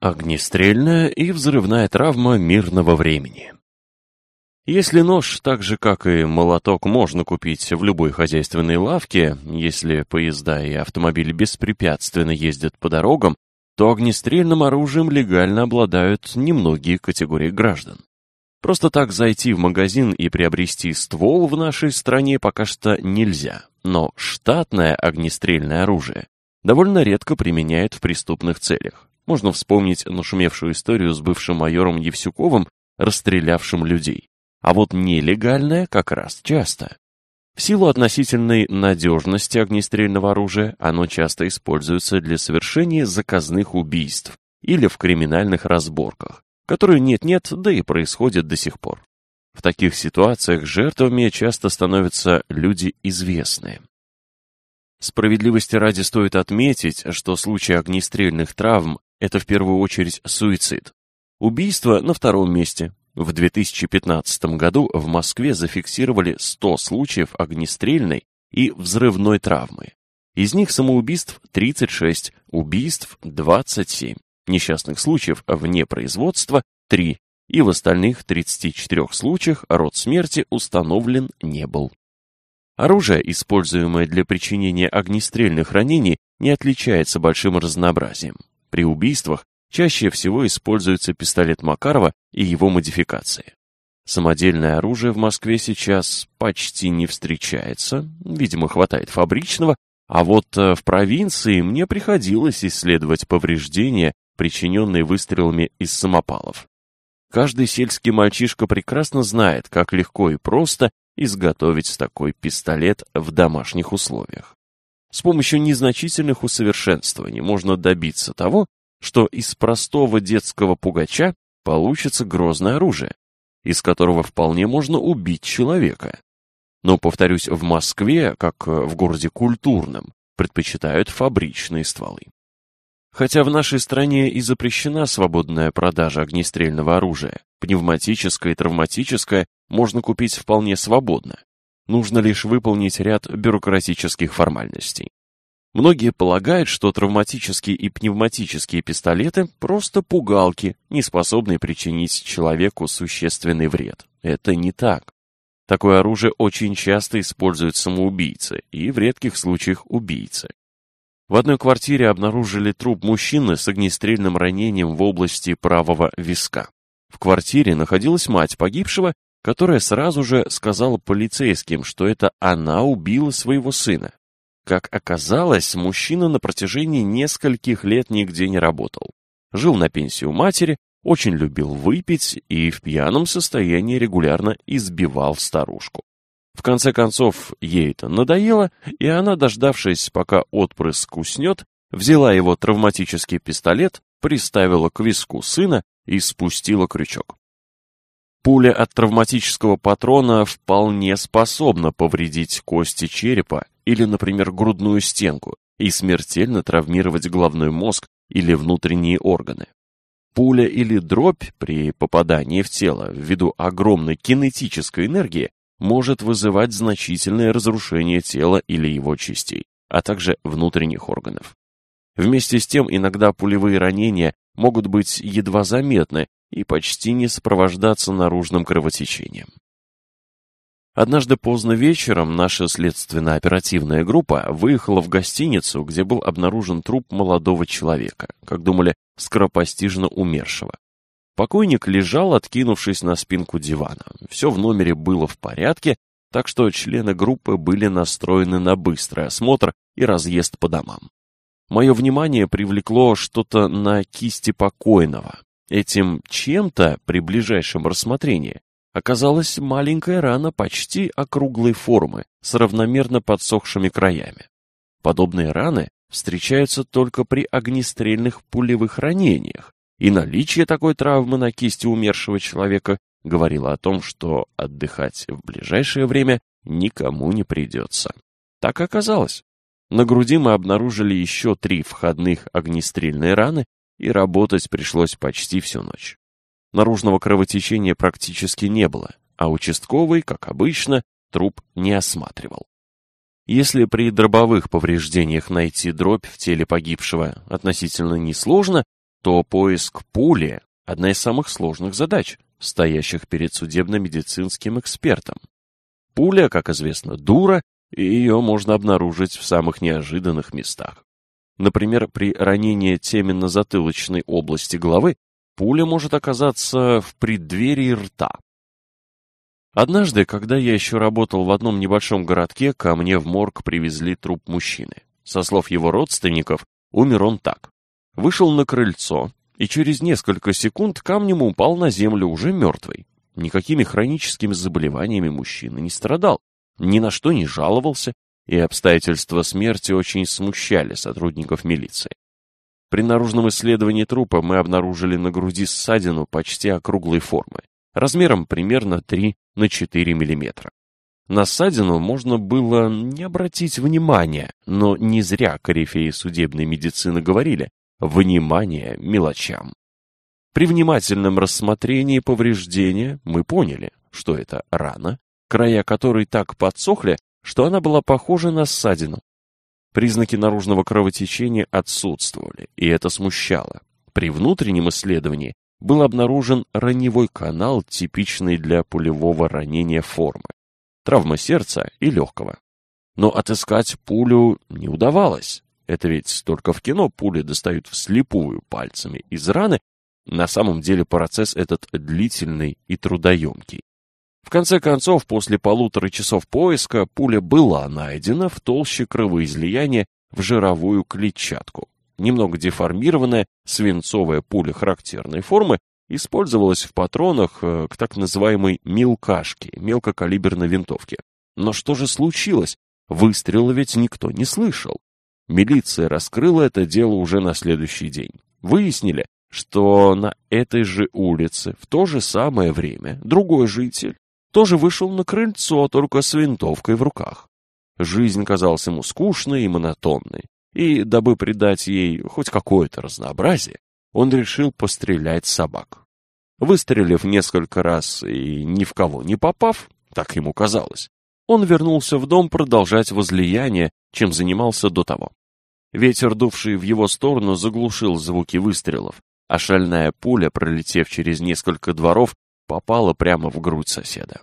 Огнестрельная и взрывная травма мирного времени. Если нож, так же как и молоток, можно купить в любой хозяйственной лавке, если поезда и автомобили беспрепятственно ездят по дорогам, то огнестрельным оружием легально обладают немногие категории граждан. Просто так зайти в магазин и приобрести ствол в нашей стране пока что нельзя, но штатное огнестрельное оружие довольно редко применяют в преступных целях можно вспомнить нашумевшую историю с бывшим майором Евсюковым, расстрелявшим людей. А вот нелегальное как раз часто. В силу относительной надежности огнестрельного оружия оно часто используется для совершения заказных убийств или в криминальных разборках, которые нет-нет, да и происходят до сих пор. В таких ситуациях жертвами часто становятся люди известные. Справедливости ради стоит отметить, что случаи огнестрельных травм это в первую очередь суицид. Убийство на втором месте. В 2015 году в Москве зафиксировали 100 случаев огнестрельной и взрывной травмы. Из них самоубийств 36, убийств 27, несчастных случаев вне производства 3, и в остальных 34 случаях род смерти установлен не был. Оружие, используемое для причинения огнестрельных ранений, не отличается большим разнообразием. При убийствах чаще всего используется пистолет Макарова и его модификации. Самодельное оружие в Москве сейчас почти не встречается, видимо, хватает фабричного, а вот э, в провинции мне приходилось исследовать повреждения, причиненные выстрелами из самопалов. Каждый сельский мальчишка прекрасно знает, как легко и просто изготовить такой пистолет в домашних условиях. С помощью незначительных усовершенствований можно добиться того, что из простого детского пугача получится грозное оружие, из которого вполне можно убить человека. Но, повторюсь, в Москве, как в городе культурном, предпочитают фабричные стволы. Хотя в нашей стране и запрещена свободная продажа огнестрельного оружия, пневматическое и травматическое можно купить вполне свободно. Нужно лишь выполнить ряд бюрократических формальностей. Многие полагают, что травматические и пневматические пистолеты – просто пугалки, не способные причинить человеку существенный вред. Это не так. Такое оружие очень часто используют самоубийцы и в редких случаях убийцы. В одной квартире обнаружили труп мужчины с огнестрельным ранением в области правого виска. В квартире находилась мать погибшего которая сразу же сказала полицейским, что это она убила своего сына. Как оказалось, мужчина на протяжении нескольких лет нигде не работал. Жил на пенсию матери, очень любил выпить и в пьяном состоянии регулярно избивал старушку. В конце концов, ей это надоело, и она, дождавшись, пока отпрыск уснет, взяла его травматический пистолет, приставила к виску сына и спустила крючок пуля от травматического патрона вполне способна повредить кости черепа или, например, грудную стенку и смертельно травмировать головной мозг или внутренние органы. Пуля или дробь при попадании в тело ввиду огромной кинетической энергии может вызывать значительное разрушение тела или его частей, а также внутренних органов. Вместе с тем, иногда пулевые ранения могут быть едва заметны и почти не сопровождаться наружным кровотечением. Однажды поздно вечером наша следственно-оперативная группа выехала в гостиницу, где был обнаружен труп молодого человека, как думали, скоропостижно умершего. Покойник лежал, откинувшись на спинку дивана. Все в номере было в порядке, так что члены группы были настроены на быстрый осмотр и разъезд по домам. Мое внимание привлекло что-то на кисти покойного. Этим чем-то при ближайшем рассмотрении оказалась маленькая рана почти округлой формы с равномерно подсохшими краями. Подобные раны встречаются только при огнестрельных пулевых ранениях, и наличие такой травмы на кисти умершего человека говорило о том, что отдыхать в ближайшее время никому не придется. Так оказалось. На груди мы обнаружили еще три входных огнестрельные раны и работать пришлось почти всю ночь. Наружного кровотечения практически не было, а участковый, как обычно, труп не осматривал. Если при дробовых повреждениях найти дробь в теле погибшего относительно несложно, то поиск пули – одна из самых сложных задач, стоящих перед судебно-медицинским экспертом. Пуля, как известно, дура, и ее можно обнаружить в самых неожиданных местах. Например, при ранении теменно-затылочной области головы пуля может оказаться в преддверии рта. Однажды, когда я еще работал в одном небольшом городке, ко мне в морг привезли труп мужчины. Со слов его родственников, умер он так. Вышел на крыльцо, и через несколько секунд камнем упал на землю уже мертвый. Никакими хроническими заболеваниями мужчина не страдал, ни на что не жаловался, и обстоятельства смерти очень смущали сотрудников милиции. При наружном исследовании трупа мы обнаружили на груди ссадину почти округлой формы, размером примерно 3 на 4 мм. На ссадину можно было не обратить внимания, но не зря корифеи судебной медицины говорили «внимание мелочам». При внимательном рассмотрении повреждения мы поняли, что это рана, края которой так подсохли, что она была похожа на ссадину. Признаки наружного кровотечения отсутствовали, и это смущало. При внутреннем исследовании был обнаружен раневой канал, типичный для пулевого ранения формы, травмы сердца и легкого. Но отыскать пулю не удавалось. Это ведь только в кино пули достают вслепую пальцами из раны, на самом деле процесс этот длительный и трудоемкий. В конце концов, после полутора часов поиска, пуля была найдена в толще кровоизлияния в жировую клетчатку. Немного деформированная свинцовая пуля характерной формы использовалась в патронах э, к так называемой «мелкашке» — мелкокалиберной винтовке. Но что же случилось? Выстрела ведь никто не слышал. Милиция раскрыла это дело уже на следующий день. Выяснили, что на этой же улице в то же самое время другой житель тоже вышел на крыльцо, только с винтовкой в руках. Жизнь казалась ему скучной и монотонной, и, дабы придать ей хоть какое-то разнообразие, он решил пострелять собак. Выстрелив несколько раз и ни в кого не попав, так ему казалось, он вернулся в дом продолжать возлияние, чем занимался до того. Ветер, дувший в его сторону, заглушил звуки выстрелов, а шальная пуля, пролетев через несколько дворов, попала прямо в грудь соседа.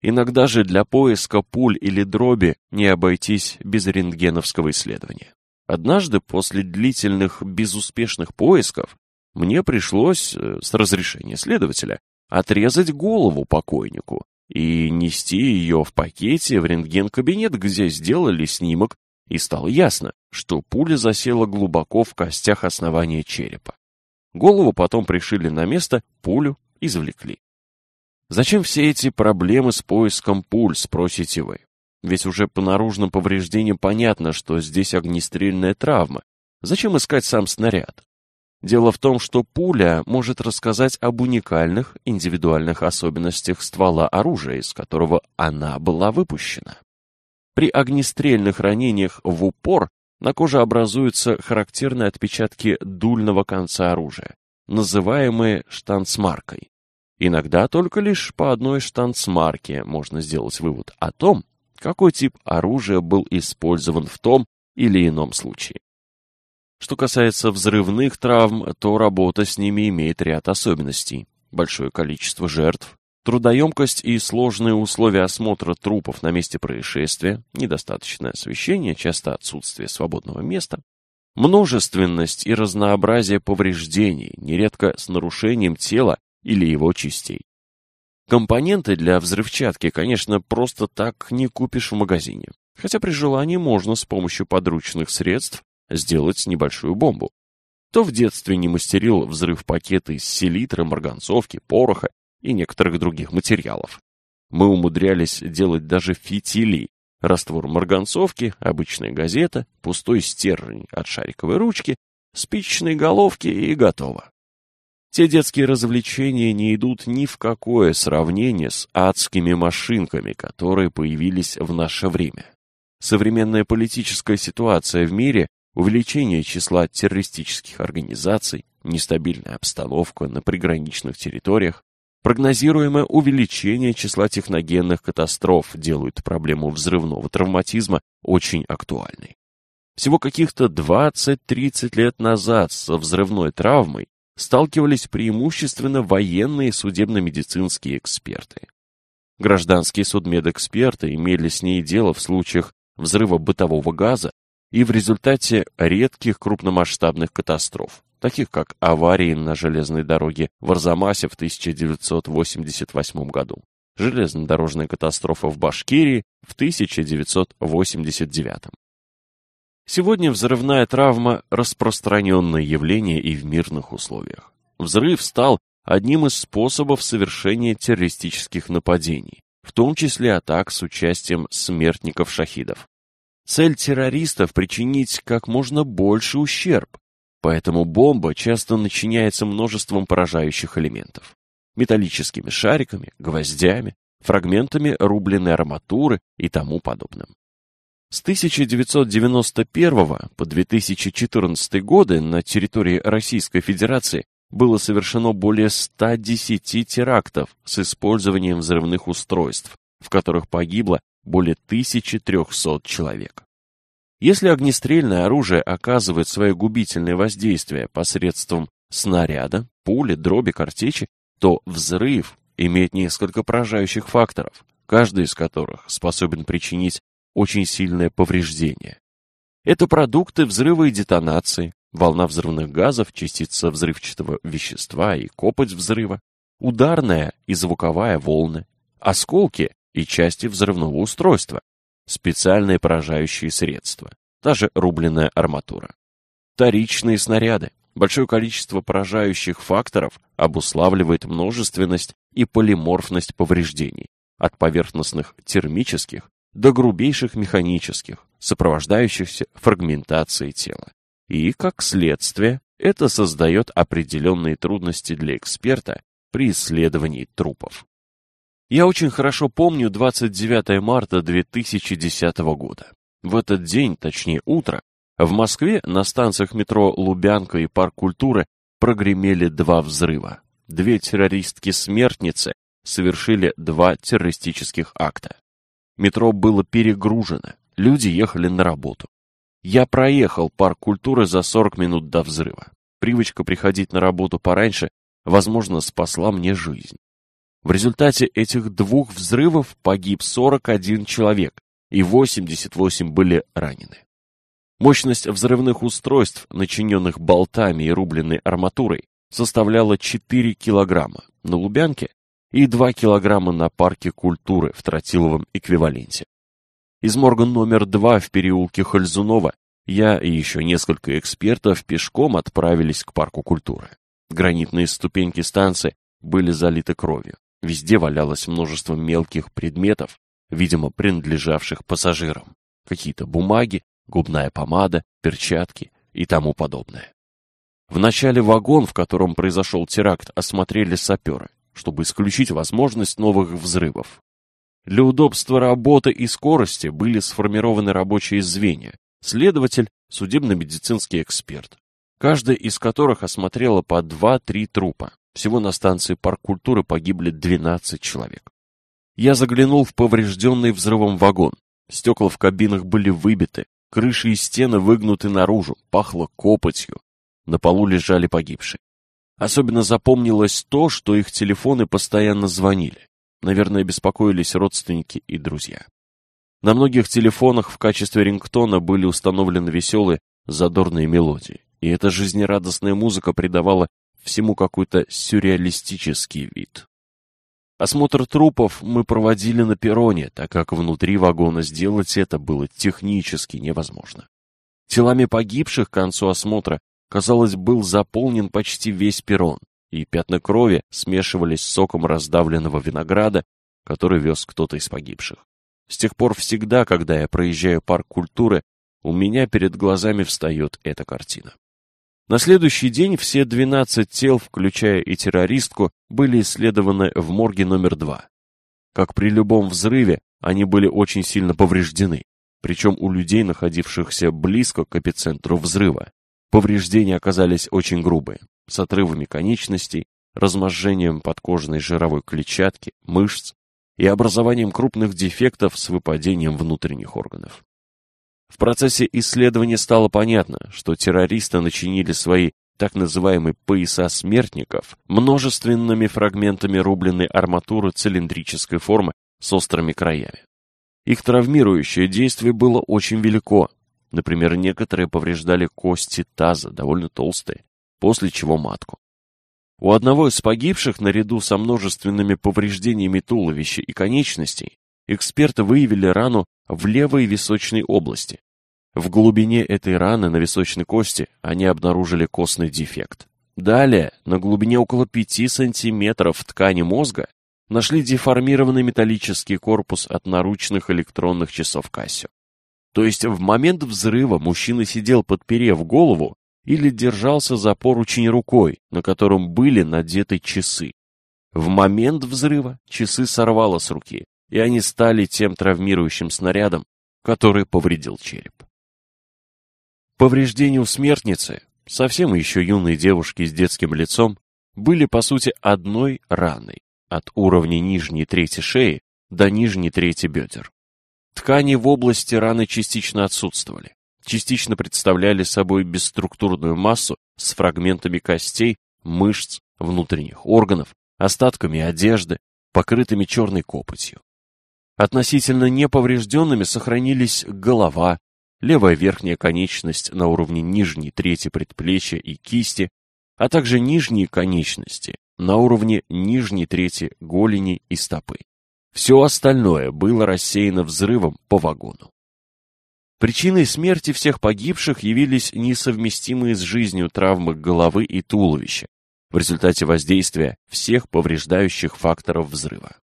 Иногда же для поиска пуль или дроби не обойтись без рентгеновского исследования. Однажды после длительных безуспешных поисков мне пришлось, э, с разрешения следователя, отрезать голову покойнику и нести ее в пакете в рентген-кабинет, где сделали снимок, и стало ясно, что пуля засела глубоко в костях основания черепа. Голову потом пришили на место, пулю извлекли. Зачем все эти проблемы с поиском пуль, спросите вы? Ведь уже по наружным повреждениям понятно, что здесь огнестрельная травма. Зачем искать сам снаряд? Дело в том, что пуля может рассказать об уникальных индивидуальных особенностях ствола оружия, из которого она была выпущена. При огнестрельных ранениях в упор на коже образуются характерные отпечатки дульного конца оружия, называемые штанцмаркой. Иногда только лишь по одной штанцмарке можно сделать вывод о том, какой тип оружия был использован в том или ином случае. Что касается взрывных травм, то работа с ними имеет ряд особенностей. Большое количество жертв, трудоемкость и сложные условия осмотра трупов на месте происшествия, недостаточное освещение, часто отсутствие свободного места, множественность и разнообразие повреждений, нередко с нарушением тела или его частей. Компоненты для взрывчатки, конечно, просто так не купишь в магазине, хотя при желании можно с помощью подручных средств сделать небольшую бомбу. Кто в детстве не мастерил взрыв пакеты из селитры, марганцовки, пороха и некоторых других материалов? Мы умудрялись делать даже фитили, раствор марганцовки, обычная газета, пустой стержень от шариковой ручки, спичечной головки и готово. Те детские развлечения не идут ни в какое сравнение с адскими машинками, которые появились в наше время. Современная политическая ситуация в мире, увеличение числа террористических организаций, нестабильная обстановка на приграничных территориях, прогнозируемое увеличение числа техногенных катастроф делают проблему взрывного травматизма очень актуальной. Всего каких-то 20-30 лет назад со взрывной травмой сталкивались преимущественно военные судебно-медицинские эксперты. Гражданские судмедэксперты имели с ней дело в случаях взрыва бытового газа и в результате редких крупномасштабных катастроф, таких как аварии на железной дороге в Арзамасе в 1988 году, железнодорожная катастрофа в Башкирии в 1989. Сегодня взрывная травма – распространенное явление и в мирных условиях. Взрыв стал одним из способов совершения террористических нападений, в том числе атак с участием смертников-шахидов. Цель террористов – причинить как можно больше ущерб, поэтому бомба часто начиняется множеством поражающих элементов. Металлическими шариками, гвоздями, фрагментами рубленной арматуры и тому подобным. С 1991 по 2014 годы на территории Российской Федерации было совершено более 110 терактов с использованием взрывных устройств, в которых погибло более 1300 человек. Если огнестрельное оружие оказывает свое губительное воздействие посредством снаряда, пули, дроби, картечи, то взрыв имеет несколько поражающих факторов, каждый из которых способен причинить очень сильное повреждение. Это продукты взрыва и детонации, волна взрывных газов, частица взрывчатого вещества и копоть взрыва, ударная и звуковая волны, осколки и части взрывного устройства, специальные поражающие средства, та же рубленная арматура. Вторичные снаряды. Большое количество поражающих факторов обуславливает множественность и полиморфность повреждений, от поверхностных термических до грубейших механических, сопровождающихся фрагментацией тела. И, как следствие, это создает определенные трудности для эксперта при исследовании трупов. Я очень хорошо помню 29 марта 2010 года. В этот день, точнее утро, в Москве на станциях метро Лубянка и Парк культуры прогремели два взрыва. Две террористки-смертницы совершили два террористических акта. Метро было перегружено, люди ехали на работу. Я проехал парк культуры за 40 минут до взрыва. Привычка приходить на работу пораньше, возможно, спасла мне жизнь. В результате этих двух взрывов погиб 41 человек, и 88 были ранены. Мощность взрывных устройств, начиненных болтами и рубленной арматурой, составляла 4 килограмма. На Лубянке и 2 килограмма на парке культуры в тротиловом эквиваленте. Из морга номер 2 в переулке Хальзунова я и еще несколько экспертов пешком отправились к парку культуры. Гранитные ступеньки станции были залиты кровью. Везде валялось множество мелких предметов, видимо, принадлежавших пассажирам. Какие-то бумаги, губная помада, перчатки и тому подобное. В начале вагон, в котором произошел теракт, осмотрели саперы чтобы исключить возможность новых взрывов. Для удобства работы и скорости были сформированы рабочие звенья, следователь, судебно-медицинский эксперт, каждая из которых осмотрела по 2-3 трупа. Всего на станции парк культуры погибли 12 человек. Я заглянул в поврежденный взрывом вагон. Стекла в кабинах были выбиты, крыши и стены выгнуты наружу, пахло копотью. На полу лежали погибшие. Особенно запомнилось то, что их телефоны постоянно звонили. Наверное, беспокоились родственники и друзья. На многих телефонах в качестве рингтона были установлены веселые, задорные мелодии. И эта жизнерадостная музыка придавала всему какой-то сюрреалистический вид. Осмотр трупов мы проводили на перроне, так как внутри вагона сделать это было технически невозможно. Телами погибших к концу осмотра казалось, был заполнен почти весь перрон, и пятна крови смешивались с соком раздавленного винограда, который вез кто-то из погибших. С тех пор всегда, когда я проезжаю парк культуры, у меня перед глазами встает эта картина. На следующий день все 12 тел, включая и террористку, были исследованы в морге номер 2. Как при любом взрыве, они были очень сильно повреждены, причем у людей, находившихся близко к эпицентру взрыва. Повреждения оказались очень грубые, с отрывами конечностей, разможжением подкожной жировой клетчатки, мышц и образованием крупных дефектов с выпадением внутренних органов. В процессе исследования стало понятно, что террористы начинили свои так называемые пояса смертников множественными фрагментами рубленной арматуры цилиндрической формы с острыми краями. Их травмирующее действие было очень велико, Например, некоторые повреждали кости таза, довольно толстые, после чего матку. У одного из погибших, наряду со множественными повреждениями туловища и конечностей, эксперты выявили рану в левой височной области. В глубине этой раны на височной кости они обнаружили костный дефект. Далее, на глубине около 5 сантиметров ткани мозга нашли деформированный металлический корпус от наручных электронных часов Кассио. То есть в момент взрыва мужчина сидел, подперев голову, или держался за поручень рукой, на котором были надеты часы. В момент взрыва часы сорвало с руки, и они стали тем травмирующим снарядом, который повредил череп. Повреждения у смертницы, совсем еще юной девушки с детским лицом, были по сути одной раной, от уровня нижней трети шеи до нижней трети бедер. Ткани в области раны частично отсутствовали, частично представляли собой бесструктурную массу с фрагментами костей, мышц, внутренних органов, остатками одежды, покрытыми черной копотью. Относительно неповрежденными сохранились голова, левая верхняя конечность на уровне нижней трети предплечья и кисти, а также нижние конечности на уровне нижней трети голени и стопы. Все остальное было рассеяно взрывом по вагону. Причиной смерти всех погибших явились несовместимые с жизнью травмы головы и туловища в результате воздействия всех повреждающих факторов взрыва.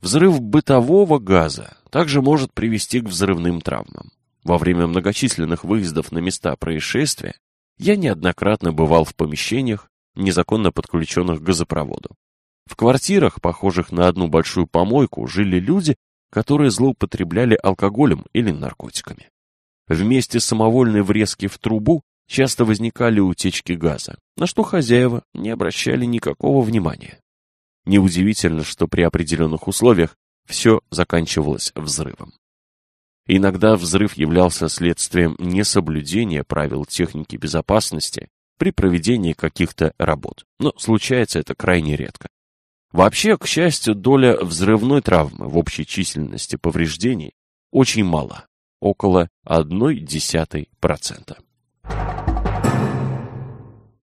Взрыв бытового газа также может привести к взрывным травмам. Во время многочисленных выездов на места происшествия я неоднократно бывал в помещениях, незаконно подключенных к газопроводу. В квартирах, похожих на одну большую помойку, жили люди, которые злоупотребляли алкоголем или наркотиками. Вместе с самовольной врезки в трубу часто возникали утечки газа, на что хозяева не обращали никакого внимания. Неудивительно, что при определенных условиях все заканчивалось взрывом. Иногда взрыв являлся следствием несоблюдения правил техники безопасности при проведении каких-то работ, но случается это крайне редко. Вообще, к счастью, доля взрывной травмы в общей численности повреждений очень мала, около 0,1%.